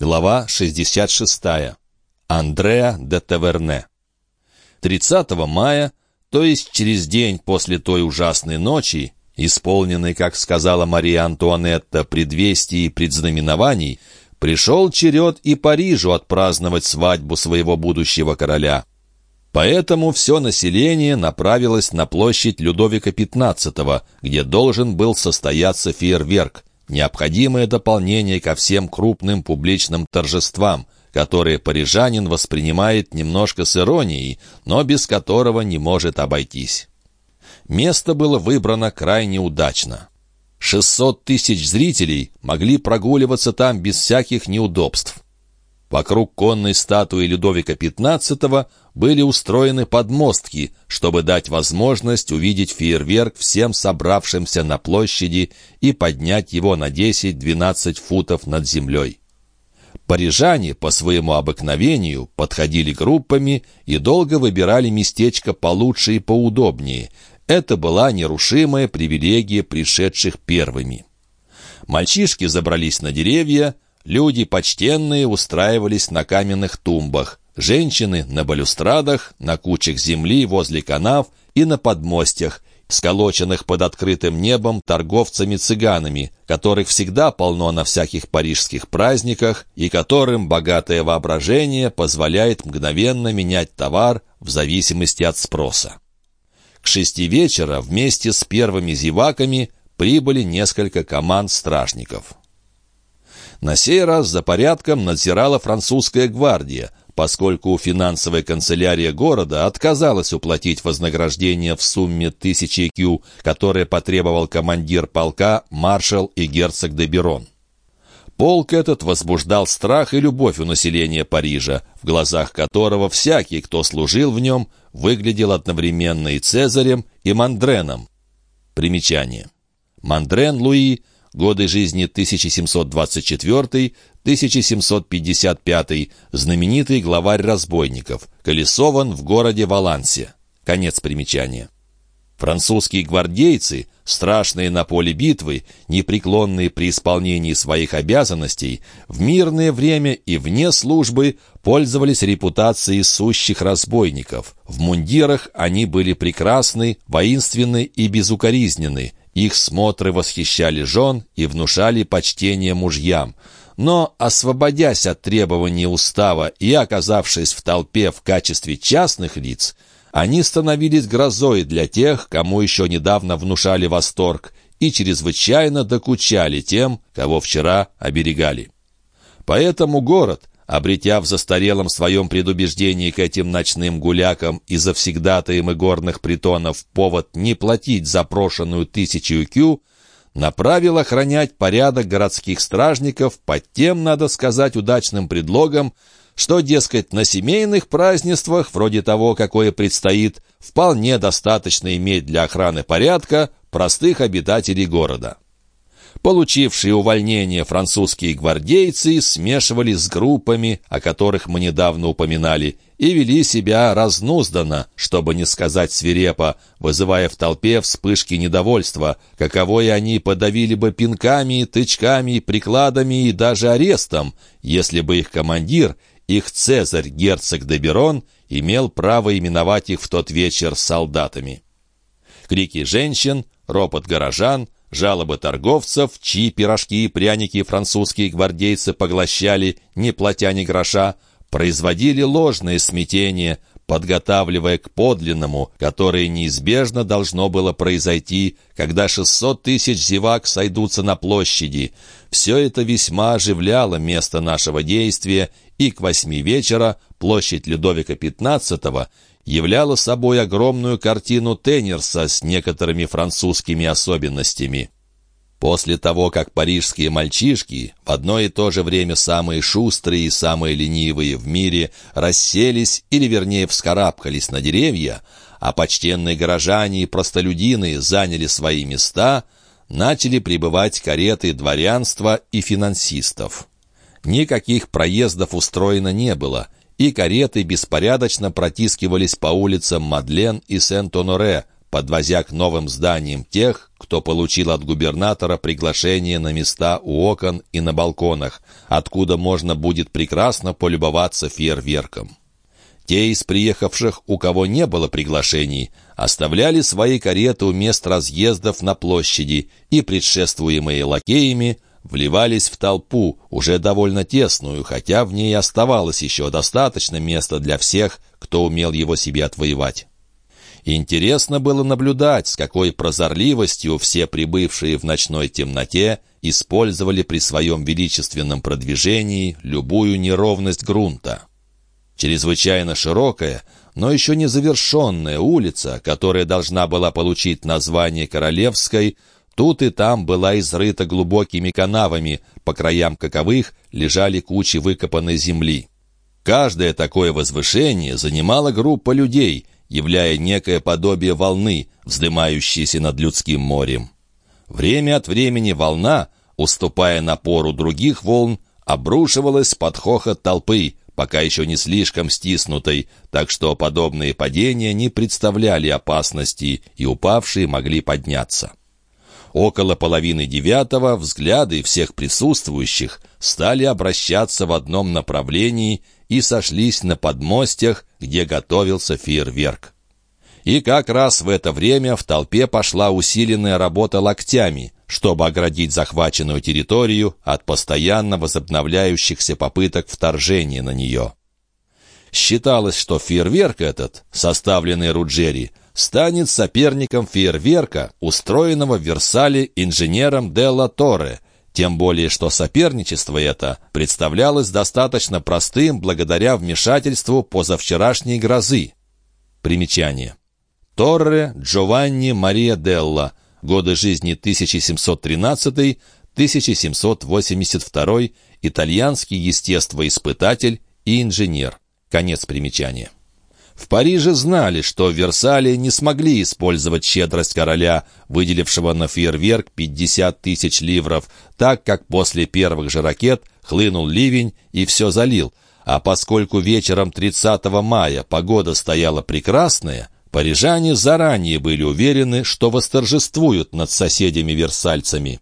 Глава 66. Андреа де Таверне. 30 мая, то есть через день после той ужасной ночи, исполненной, как сказала Мария Антуанетта, предвестий и предзнаменований, пришел черед и Парижу отпраздновать свадьбу своего будущего короля. Поэтому все население направилось на площадь Людовика XV, где должен был состояться фейерверк, необходимое дополнение ко всем крупным публичным торжествам, которые парижанин воспринимает немножко с иронией, но без которого не может обойтись. Место было выбрано крайне удачно. 600 тысяч зрителей могли прогуливаться там без всяких неудобств. Вокруг конной статуи Людовика XV были устроены подмостки, чтобы дать возможность увидеть фейерверк всем собравшимся на площади и поднять его на 10-12 футов над землей. Парижане по своему обыкновению подходили группами и долго выбирали местечко получше и поудобнее. Это была нерушимая привилегия пришедших первыми. Мальчишки забрались на деревья, Люди почтенные устраивались на каменных тумбах, женщины на балюстрадах, на кучах земли возле канав и на подмостях, сколоченных под открытым небом торговцами-цыганами, которых всегда полно на всяких парижских праздниках и которым богатое воображение позволяет мгновенно менять товар в зависимости от спроса. К шести вечера вместе с первыми зеваками прибыли несколько команд стражников. На сей раз за порядком надзирала французская гвардия, поскольку финансовая канцелярия города отказалась уплатить вознаграждение в сумме тысячи кю, которое потребовал командир полка, маршал и герцог де Берон. Полк этот возбуждал страх и любовь у населения Парижа, в глазах которого всякий, кто служил в нем, выглядел одновременно и Цезарем, и Мандреном. Примечание. Мандрен Луи – годы жизни 1724-1755, знаменитый главарь разбойников, колесован в городе Валансе. Конец примечания. Французские гвардейцы, страшные на поле битвы, непреклонные при исполнении своих обязанностей, в мирное время и вне службы пользовались репутацией сущих разбойников. В мундирах они были прекрасны, воинственны и безукоризненны, их смотры восхищали жен и внушали почтение мужьям. Но, освободясь от требований устава и оказавшись в толпе в качестве частных лиц, они становились грозой для тех, кому еще недавно внушали восторг, и чрезвычайно докучали тем, кого вчера оберегали. Поэтому город, обретя в застарелом своем предубеждении к этим ночным гулякам и завсегдатаем игорных притонов повод не платить запрошенную тысячу кю, направил охранять порядок городских стражников под тем, надо сказать, удачным предлогом, что, дескать, на семейных празднествах, вроде того, какое предстоит, вполне достаточно иметь для охраны порядка простых обитателей города. Получившие увольнение французские гвардейцы смешивались с группами, о которых мы недавно упоминали, и вели себя разнузданно, чтобы не сказать свирепо, вызывая в толпе вспышки недовольства, каковое они подавили бы пинками, тычками, прикладами и даже арестом, если бы их командир, их цезарь, герцог де Берон, имел право именовать их в тот вечер солдатами. Крики женщин, ропот горожан — Жалобы торговцев, чьи пирожки и пряники французские гвардейцы поглощали, не платя ни гроша, производили ложное смятение, подготавливая к подлинному, которое неизбежно должно было произойти, когда 600 тысяч зевак сойдутся на площади. Все это весьма оживляло место нашего действия, и к восьми вечера площадь Людовика XV являла собой огромную картину Теннерса с некоторыми французскими особенностями. После того, как парижские мальчишки, в одно и то же время самые шустрые и самые ленивые в мире, расселись или, вернее, вскарабкались на деревья, а почтенные горожане и простолюдины заняли свои места, начали прибывать кареты дворянства и финансистов. Никаких проездов устроено не было — и кареты беспорядочно протискивались по улицам Мадлен и Сент-Оноре, подвозя к новым зданиям тех, кто получил от губернатора приглашение на места у окон и на балконах, откуда можно будет прекрасно полюбоваться фейерверком. Те из приехавших, у кого не было приглашений, оставляли свои кареты у мест разъездов на площади и, предшествуемые лакеями, вливались в толпу, уже довольно тесную, хотя в ней оставалось еще достаточно места для всех, кто умел его себе отвоевать. Интересно было наблюдать, с какой прозорливостью все прибывшие в ночной темноте использовали при своем величественном продвижении любую неровность грунта. Чрезвычайно широкая, но еще не завершенная улица, которая должна была получить название Королевской, тут и там была изрыта глубокими канавами, по краям каковых лежали кучи выкопанной земли. Каждое такое возвышение занимала группа людей — являя некое подобие волны, вздымающейся над людским морем. Время от времени волна, уступая напору других волн, обрушивалась под хохот толпы, пока еще не слишком стиснутой, так что подобные падения не представляли опасности, и упавшие могли подняться. Около половины девятого взгляды всех присутствующих стали обращаться в одном направлении и сошлись на подмостях, где готовился фейерверк. И как раз в это время в толпе пошла усиленная работа локтями, чтобы оградить захваченную территорию от постоянно возобновляющихся попыток вторжения на нее. Считалось, что фейерверк этот, составленный Руджери, станет соперником фейерверка, устроенного в Версале инженером Делла Торре, тем более, что соперничество это представлялось достаточно простым благодаря вмешательству позавчерашней грозы. Примечание. Торре Джованни Мария Делла. Годы жизни 1713-1782. Итальянский естествоиспытатель и инженер. Конец примечания. В Париже знали, что в Версале не смогли использовать щедрость короля, выделившего на фейерверк 50 тысяч ливров, так как после первых же ракет хлынул ливень и все залил. А поскольку вечером 30 мая погода стояла прекрасная, парижане заранее были уверены, что восторжествуют над соседями-версальцами.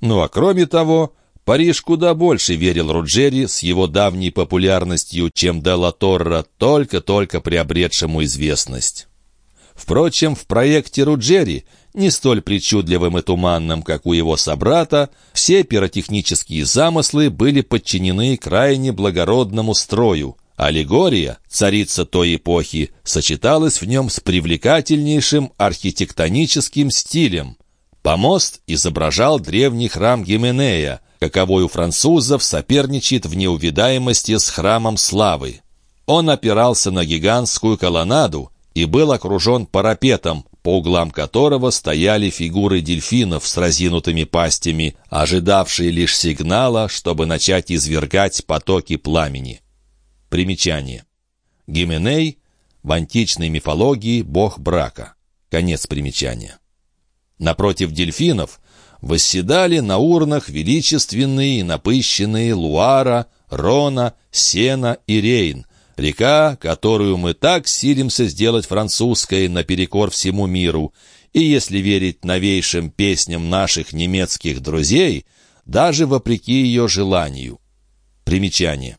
Ну а кроме того, Париж куда больше верил Руджери с его давней популярностью, чем Делла Торра, только-только приобретшему известность. Впрочем, в проекте Руджери, не столь причудливым и туманным, как у его собрата, все пиротехнические замыслы были подчинены крайне благородному строю. Аллегория, царица той эпохи, сочеталась в нем с привлекательнейшим архитектоническим стилем. Помост изображал древний храм Гименея, каковой у французов соперничает в неувидаемости с храмом славы. Он опирался на гигантскую колоннаду и был окружен парапетом, по углам которого стояли фигуры дельфинов с разинутыми пастями, ожидавшие лишь сигнала, чтобы начать извергать потоки пламени. Примечание. Гименей — в античной мифологии бог брака. Конец примечания. Напротив дельфинов восседали на урнах величественные и напыщенные Луара, Рона, Сена и Рейн, река, которую мы так силимся сделать французской наперекор всему миру, и, если верить новейшим песням наших немецких друзей, даже вопреки ее желанию. Примечание.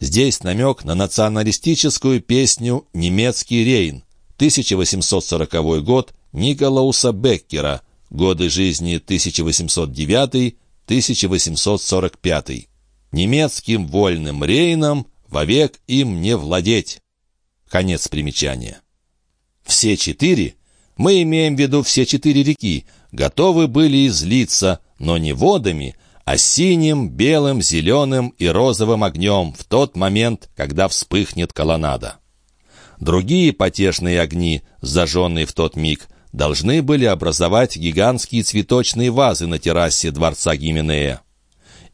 Здесь намек на националистическую песню «Немецкий Рейн», 1840 год Николауса Беккера – годы жизни 1809-1845. Немецким вольным рейном вовек им не владеть. Конец примечания. Все четыре, мы имеем в виду все четыре реки, готовы были излиться, но не водами, а синим, белым, зеленым и розовым огнем в тот момент, когда вспыхнет колоннада. Другие потешные огни, зажженные в тот миг, должны были образовать гигантские цветочные вазы на террасе дворца Гименея.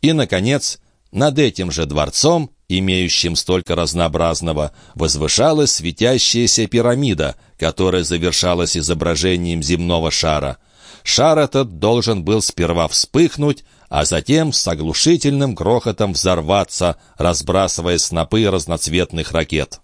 И, наконец, над этим же дворцом, имеющим столько разнообразного, возвышалась светящаяся пирамида, которая завершалась изображением земного шара. Шар этот должен был сперва вспыхнуть, а затем с оглушительным грохотом взорваться, разбрасывая снопы разноцветных ракет.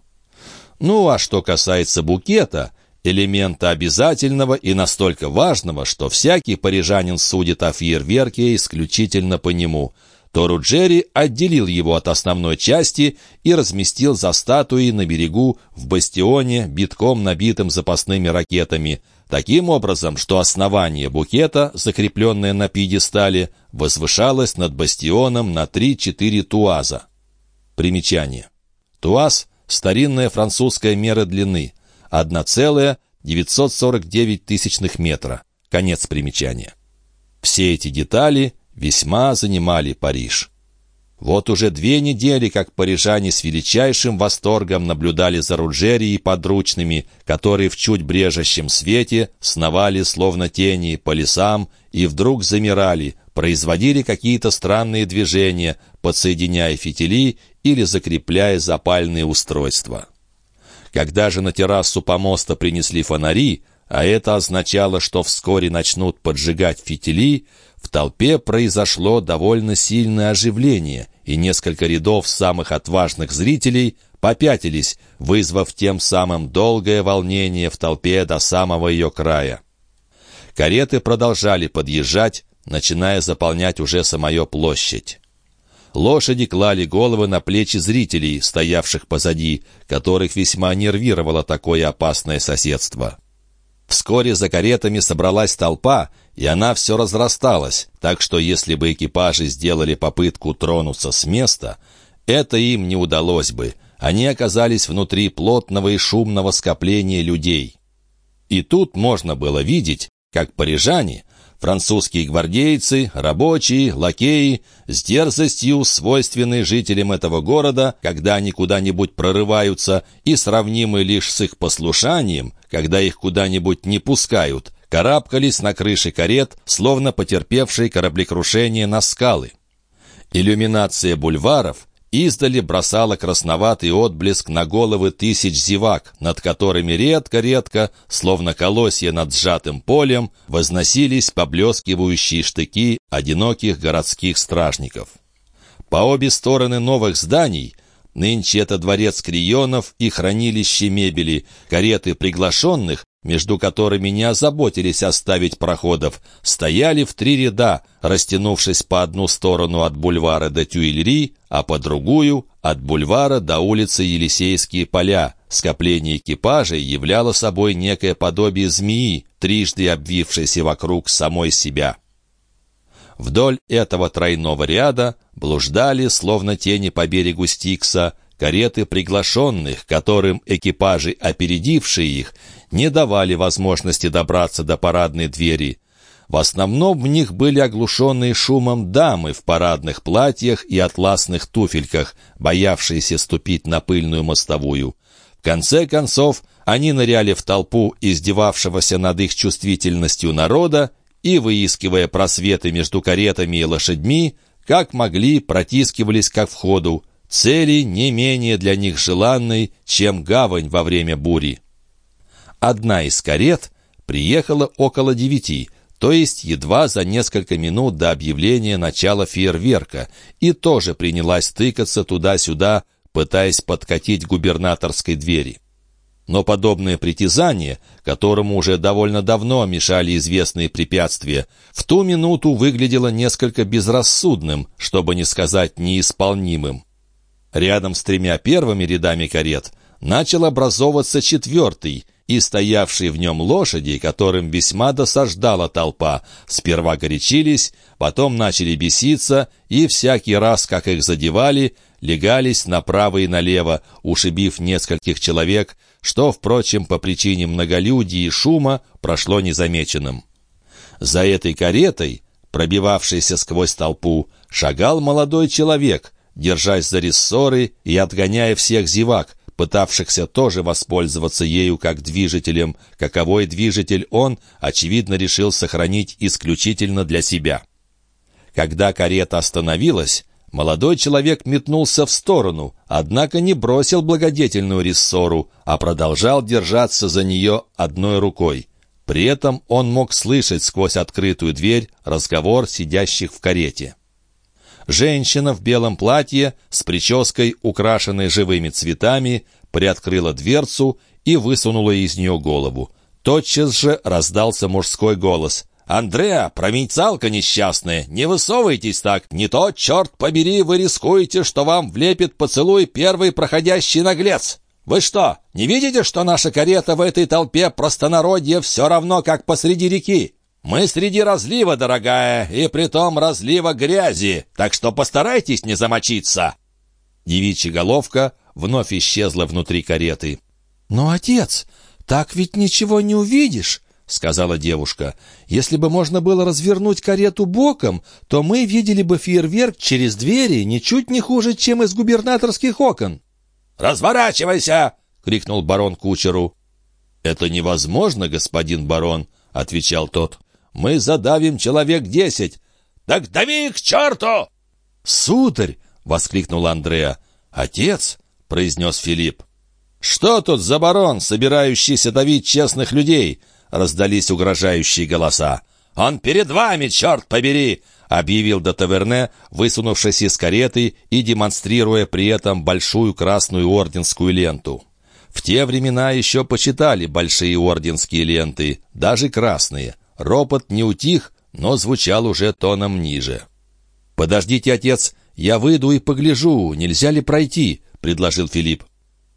Ну а что касается букета — элемента обязательного и настолько важного, что всякий парижанин судит о фейерверке исключительно по нему – то Руджери отделил его от основной части и разместил за статуей на берегу в бастионе, битком набитым запасными ракетами, таким образом, что основание букета, закрепленное на пьедестале, возвышалось над бастионом на 3-4 туаза. Примечание. Туаз — старинная французская мера длины, 1,949 тысячных метра. Конец примечания. Все эти детали весьма занимали Париж. Вот уже две недели, как парижане с величайшим восторгом наблюдали за Руджери подручными, которые в чуть брежущем свете сновали словно тени по лесам и вдруг замирали, производили какие-то странные движения, подсоединяя фитили или закрепляя запальные устройства. Когда же на террасу помоста принесли фонари, а это означало, что вскоре начнут поджигать фитили, в толпе произошло довольно сильное оживление, и несколько рядов самых отважных зрителей попятились, вызвав тем самым долгое волнение в толпе до самого ее края. Кареты продолжали подъезжать, начиная заполнять уже самую площадь. Лошади клали головы на плечи зрителей, стоявших позади, которых весьма нервировало такое опасное соседство. Вскоре за каретами собралась толпа, и она все разрасталась, так что если бы экипажи сделали попытку тронуться с места, это им не удалось бы. Они оказались внутри плотного и шумного скопления людей. И тут можно было видеть, как парижане, французские гвардейцы, рабочие, лакеи, с дерзостью, свойственной жителям этого города, когда они куда-нибудь прорываются, и сравнимы лишь с их послушанием, когда их куда-нибудь не пускают, карабкались на крыши карет, словно потерпевшие кораблекрушение на скалы. Иллюминация бульваров издали бросала красноватый отблеск на головы тысяч зевак, над которыми редко-редко, словно колосья над сжатым полем, возносились поблескивающие штыки одиноких городских стражников. По обе стороны новых зданий — Нынче это дворец крионов и хранилище мебели, кареты приглашенных, между которыми не озаботились оставить проходов, стояли в три ряда, растянувшись по одну сторону от бульвара до Тюильри, а по другую — от бульвара до улицы Елисейские поля. Скопление экипажей являло собой некое подобие змеи, трижды обвившейся вокруг самой себя. Вдоль этого тройного ряда блуждали, словно тени по берегу Стикса, кареты приглашенных, которым экипажи, опередившие их, не давали возможности добраться до парадной двери. В основном в них были оглушенные шумом дамы в парадных платьях и атласных туфельках, боявшиеся ступить на пыльную мостовую. В конце концов, они ныряли в толпу издевавшегося над их чувствительностью народа и, выискивая просветы между каретами и лошадьми, как могли протискивались к входу, цели не менее для них желанной, чем гавань во время бури. Одна из карет приехала около девяти, то есть едва за несколько минут до объявления начала фейерверка, и тоже принялась тыкаться туда-сюда, пытаясь подкатить губернаторской двери. Но подобное притязание, которому уже довольно давно мешали известные препятствия, в ту минуту выглядело несколько безрассудным, чтобы не сказать неисполнимым. Рядом с тремя первыми рядами карет начал образовываться четвертый, и стоявшие в нем лошади, которым весьма досаждала толпа, сперва горячились, потом начали беситься, и всякий раз, как их задевали, легались направо и налево, ушибив нескольких человек, что, впрочем, по причине многолюдия и шума прошло незамеченным. За этой каретой, пробивавшейся сквозь толпу, шагал молодой человек, держась за рессоры и отгоняя всех зевак, пытавшихся тоже воспользоваться ею как движителем, каковой движитель он, очевидно, решил сохранить исключительно для себя. Когда карета остановилась, Молодой человек метнулся в сторону, однако не бросил благодетельную рессору, а продолжал держаться за нее одной рукой. При этом он мог слышать сквозь открытую дверь разговор сидящих в карете. Женщина в белом платье с прической, украшенной живыми цветами, приоткрыла дверцу и высунула из нее голову. Тотчас же раздался мужской голос. «Андреа, провинциалка несчастная, не высовывайтесь так, не то, черт побери, вы рискуете, что вам влепит поцелуй первый проходящий наглец!» «Вы что, не видите, что наша карета в этой толпе простонародья все равно, как посреди реки? Мы среди разлива, дорогая, и притом разлива грязи, так что постарайтесь не замочиться!» Девичья головка вновь исчезла внутри кареты. «Но, отец, так ведь ничего не увидишь!» — сказала девушка. «Если бы можно было развернуть карету боком, то мы видели бы фейерверк через двери ничуть не хуже, чем из губернаторских окон». «Разворачивайся!» — крикнул барон кучеру. «Это невозможно, господин барон», — отвечал тот. «Мы задавим человек десять». «Так дави их к черту!» «Сударь!» — воскликнул Андреа. «Отец!» — произнес Филипп. «Что тут за барон, собирающийся давить честных людей?» — раздались угрожающие голоса. «Он перед вами, черт побери!» — объявил де Таверне, высунувшись из кареты и демонстрируя при этом большую красную орденскую ленту. В те времена еще почитали большие орденские ленты, даже красные. Ропот не утих, но звучал уже тоном ниже. «Подождите, отец, я выйду и погляжу, нельзя ли пройти?» — предложил Филипп.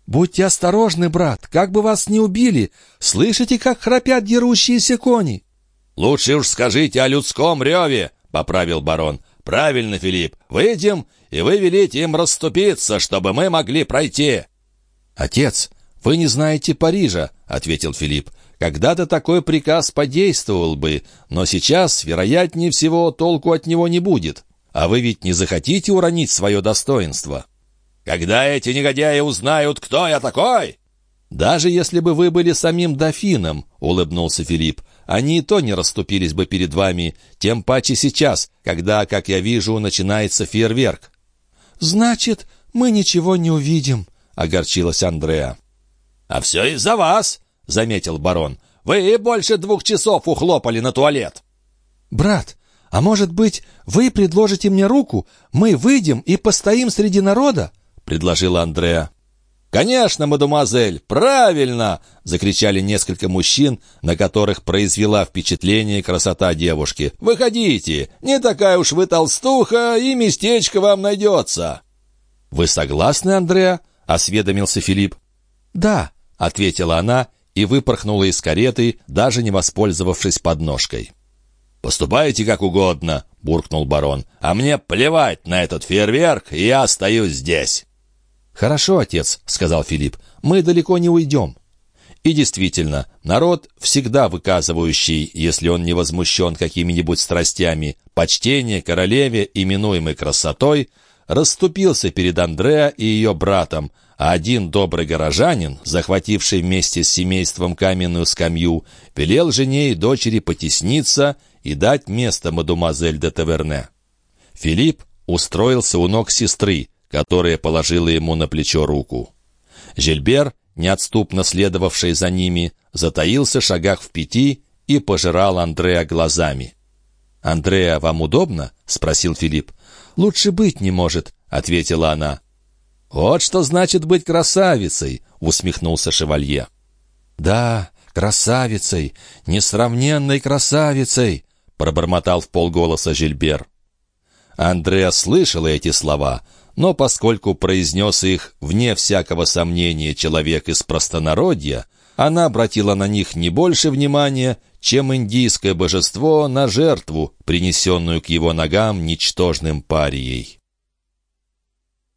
«Будьте осторожны, брат, как бы вас не убили! Слышите, как храпят дерущиеся кони?» «Лучше уж скажите о людском реве!» — поправил барон. «Правильно, Филипп. Выйдем, и вы велите им расступиться, чтобы мы могли пройти». «Отец, вы не знаете Парижа», — ответил Филипп. «Когда-то такой приказ подействовал бы, но сейчас, вероятнее всего, толку от него не будет. А вы ведь не захотите уронить свое достоинство?» «Когда эти негодяи узнают, кто я такой?» «Даже если бы вы были самим дофином», — улыбнулся Филипп, они и то не расступились бы перед вами, тем паче сейчас, когда, как я вижу, начинается фейерверк». «Значит, мы ничего не увидим», — огорчилась Андреа. «А все из-за вас», — заметил барон. «Вы больше двух часов ухлопали на туалет». «Брат, а может быть, вы предложите мне руку? Мы выйдем и постоим среди народа?» — предложила Андреа. «Конечно, мадемуазель, правильно!» — закричали несколько мужчин, на которых произвела впечатление красота девушки. «Выходите! Не такая уж вы толстуха, и местечко вам найдется!» «Вы согласны, Андреа?» — осведомился Филипп. «Да», — ответила она и выпорхнула из кареты, даже не воспользовавшись подножкой. «Поступайте как угодно», — буркнул барон. «А мне плевать на этот фейерверк, и я остаюсь здесь». «Хорошо, отец», — сказал Филипп, — «мы далеко не уйдем». И действительно, народ, всегда выказывающий, если он не возмущен какими-нибудь страстями, почтение королеве, именуемой красотой, расступился перед Андреа и ее братом, а один добрый горожанин, захвативший вместе с семейством каменную скамью, велел жене и дочери потесниться и дать место мадемуазель де Таверне. Филипп устроился у ног сестры, которая положила ему на плечо руку. Жильбер, неотступно следовавший за ними, затаился шагах в пяти и пожирал Андрея глазами. «Андрея, вам удобно?» — спросил Филипп. «Лучше быть не может», — ответила она. «Вот что значит быть красавицей!» — усмехнулся шевалье. «Да, красавицей, несравненной красавицей!» — пробормотал в полголоса Жильбер. Андреа слышал эти слова, но поскольку произнес их, вне всякого сомнения, человек из простонародья, она обратила на них не больше внимания, чем индийское божество на жертву, принесенную к его ногам ничтожным парией.